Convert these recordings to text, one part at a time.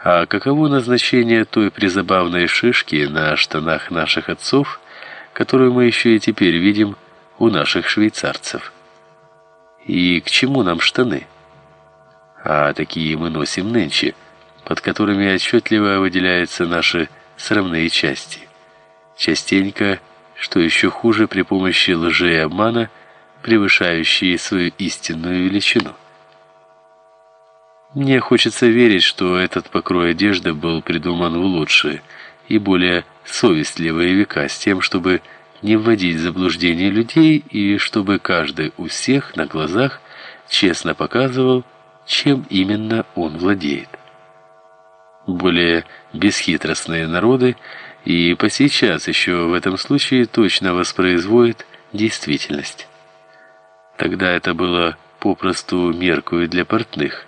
А каково назначение той призабавной шишки на штанах наших отцов, которую мы еще и теперь видим у наших швейцарцев? И к чему нам штаны? А такие мы носим нынче, под которыми отчетливо выделяются наши срамные части. Частенько, что еще хуже, при помощи лжи и обмана, превышающие свою истинную величину. Мне хочется верить, что этот покрой одежды был придуман в лучшие и более совестливые века с тем, чтобы не вводить в заблуждение людей и чтобы каждый у всех на глазах честно показывал, чем именно он владеет. Более бесхитростные народы и по сейчас еще в этом случае точно воспроизводят действительность. Тогда это было попросту меркою для портных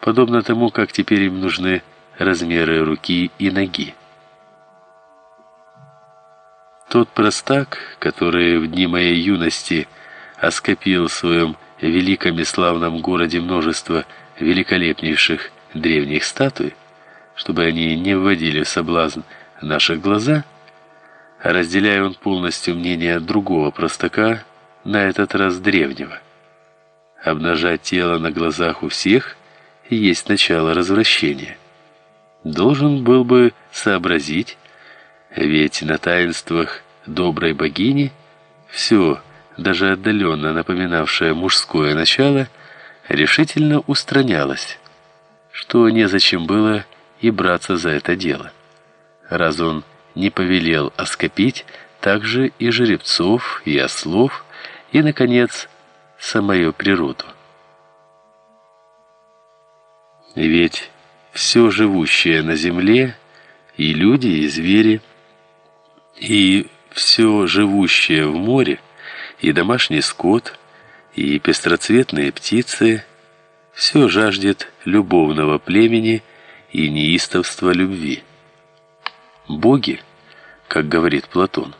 подобно тому, как теперь им нужны размеры руки и ноги. Тот простак, который в дни моей юности оскопил в своем великом и славном городе множество великолепнейших древних статуй, чтобы они не вводили в соблазн наши глаза, разделяя он полностью мнение другого простака, на этот раз древнего. Обнажать тело на глазах у всех – есть начало развращения. Должен был бы сообразить, ведь на таинствах доброй богини все, даже отдаленно напоминавшее мужское начало, решительно устранялось, что незачем было и браться за это дело. Раз он не повелел оскопить также и жеребцов, и ослов, и, наконец, самую природу. Ведь все живущее на земле, и люди, и звери, и все живущее в море, и домашний скот, и пестроцветные птицы, все жаждет любовного племени и неистовства любви. Боги, как говорит Платон,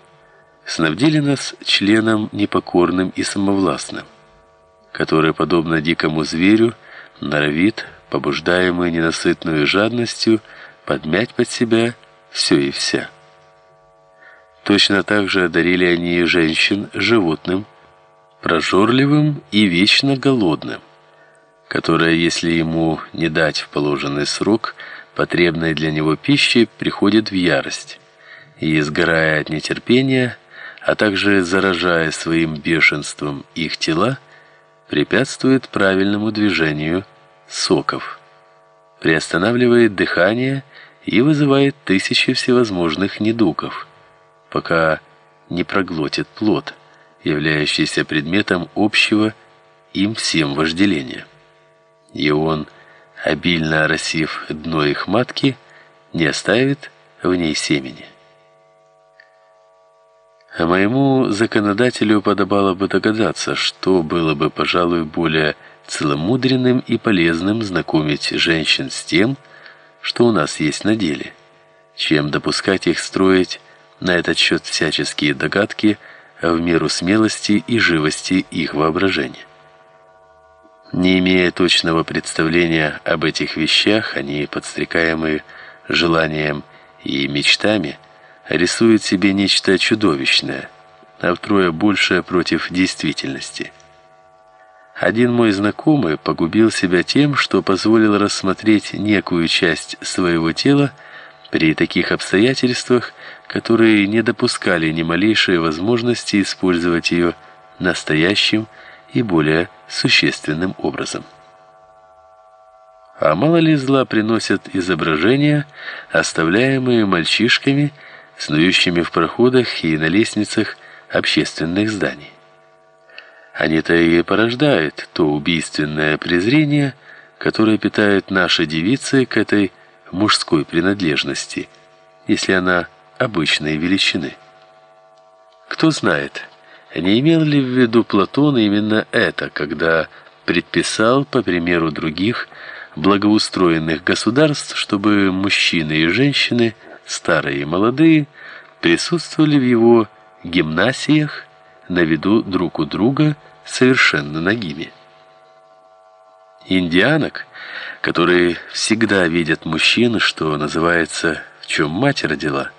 снабдили нас членом непокорным и самовластным, который, подобно дикому зверю, норовит побуждаемые ненасытной жадностью подмять под себя все и вся. Точно так же одарили они женщин животным, прожорливым и вечно голодным, которое, если ему не дать в положенный срок потребной для него пищи, приходит в ярость и, сгорая от нетерпения, а также заражая своим бешенством их тела, препятствует правильному движению соков, приостанавливает дыхание и вызывает тысячи всевозможных недугов, пока не проглотит плод, являющийся предметом общего им всем вожделения. И он, обильно оросив дно их матки, не оставит в ней семени. А моему законодателю подобало бы догадаться, что было бы, пожалуй, более целомудренным и полезным знакомить женщин с тем, что у нас есть на деле, чем допускать их строить на этот счет всяческие догадки в меру смелости и живости их воображения. Не имея точного представления об этих вещах, они, подстрекаемые желанием и мечтами, рисуют себе нечто чудовищное, а втрое большее против действительности – один мой знакомый погубил себя тем, что позволил рассмотреть некую часть своего тела при таких обстоятельствах, которые не допускали ни малейшей возможности использовать ее настоящим и более существенным образом. А мало ли зла приносят изображения, оставляемые мальчишками, снующими в проходах и на лестницах общественных зданий. Они-то и порождают то убийственное презрение, которое питают наши девицы к этой мужской принадлежности, если она обычной величины. Кто знает, не имел ли в виду Платон именно это, когда предписал, по примеру других благоустроенных государств, чтобы мужчины и женщины, старые и молодые, присутствовали в его гимнасиях на виду друг у друга совершенно нагими. индианок, которые всегда видят мужчин, что называется, в чем мать родила –